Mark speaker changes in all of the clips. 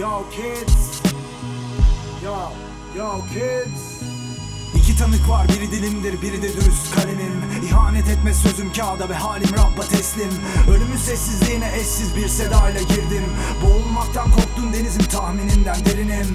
Speaker 1: Yo kids. Yo yo kids. İki tanık var biri dilimdir biri de dürüst kalemim. İhanet etme sözüm kağıda ve halim Rabb'a teslim. Ölümün sessizliğine eşsiz bir sedayla girdim. Boğulmaktan korktun denizim tahmininden derinim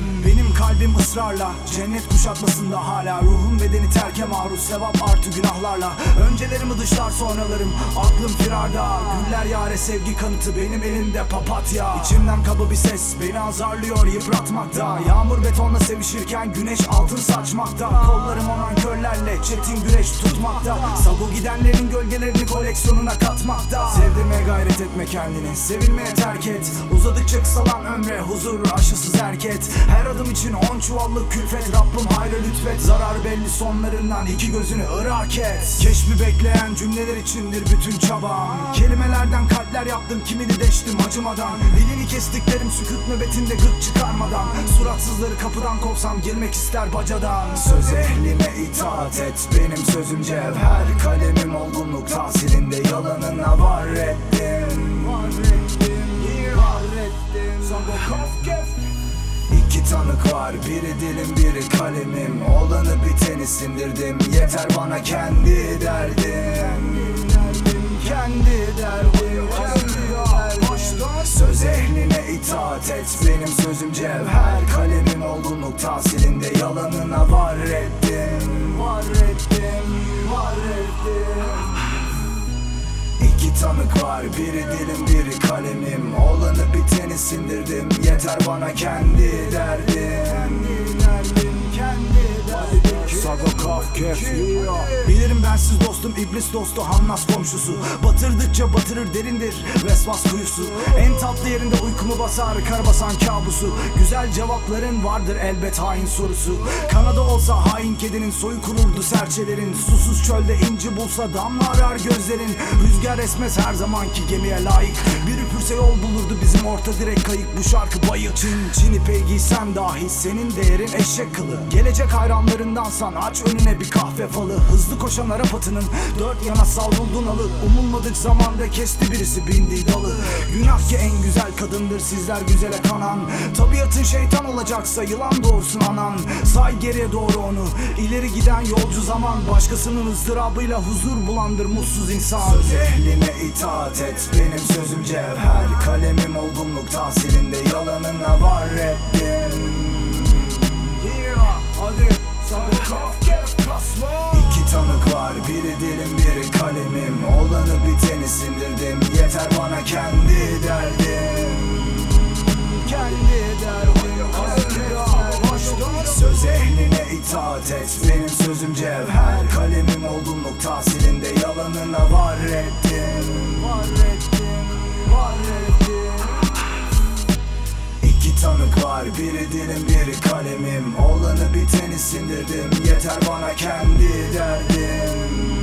Speaker 1: ısrarla cennet kuşatmasında hala Ruhum bedeni terke maruz sevap artı günahlarla. Öncelerimi dışlar sonralarım aklım firarda. Güller yare sevgi kanıtı benim elimde papatya. İçimden kaba bir ses beni azarlıyor yıpratmakta. Yağmur betonla sevişirken güneş altın saçmakta. Kollarım olan körlerle çetin güreş tutmakta. Sago gidenlerin gölgelerini koleksiyonuna katmakta. Sevdirmeye gayret etme kendini Sevilmeye terk et. Uzadıkça kısalan ömre huzur aşısız erket. Her adım için on çuvallık külfet Rabbim hayrı lütfet. Zarar belli sonlarından iki gözünü ırak et. Keşfi bekleyen cümleler içindir bütün çabam Kelimelerden kalpler yaptım kimini deştim acımadan. Dilini kestiklerim sükut nöbetinde gık çıkarmadan. Suratsızları kapıdan kovsam girmek ister bacadan. Söz ehline itaat et benim sözüm cevher. Kalemim olgunluk tahsilinde yalanına var var. Biri dilim biri kalemim. Olanı biteni sindirdim yeter bana kendi derdim. Kendi derdim. Söz ehline itaat et. Benim sözüm cevher. Kalemim olgunluk tahsilinde yalanına var ettim. Var ettim, var ettim İki tanık var. Biri dilim biri kalemim. Olanı biteni sindirdim. Yeter bana kendi derdim. Kendi derdim Sago kaf Bilirim bensiz dostum iblis dostu Hannas komşusu. Batırdıkça batırır derindir. Vesvas kuyusu tatlı yerinde uykumu basar Kar basan kabusu. Güzel cevapların vardır elbet hain sorusu. Kanada olsa hain kedinin soyu kururdu serçelerin. Susuz çölde inci bulsa damla arar gözlerin. Rüzgar esmez her zamanki gemiye layık. Bir üpürse yol bulurdu bizim orta direk kayık. Bu şarkı bayık Çin Çin ipeği giysem dahi senin değerin eşek kılı. Gelecek hayranlarındansan aç önüne bir kahve falı. Hızlı koşan Arap atının dört yana savruldun alı. Umulmadık zamanda kesti birisi bindiği dalı. Günah ki en güzel kadındır sizler güzele kanan. Tabiatın şeytan olacaksa yılan doğursun anan. Say geriye doğru onu ileri giden yolcu zaman. Başkasının ızdırabıyla huzur bulandır mutsuz insan. Söz ehline itaat et benim sözüm cevher. Kalemim olgunluk tahsilinde yalanına var Hadi kaf kef kasma. İki tanık var biri dilim biri kalemim. Olanı biteni sindirdim yeter bana kendi itaat et. Benim sözüm cevher. Kalemim olgunluk tahsilinde yalanına var ettim. Var ettim, var ettim. İki tanık var. Biri dilim biri kalemim. Olanı biteni sindirdim. Yeter bana kendi derdim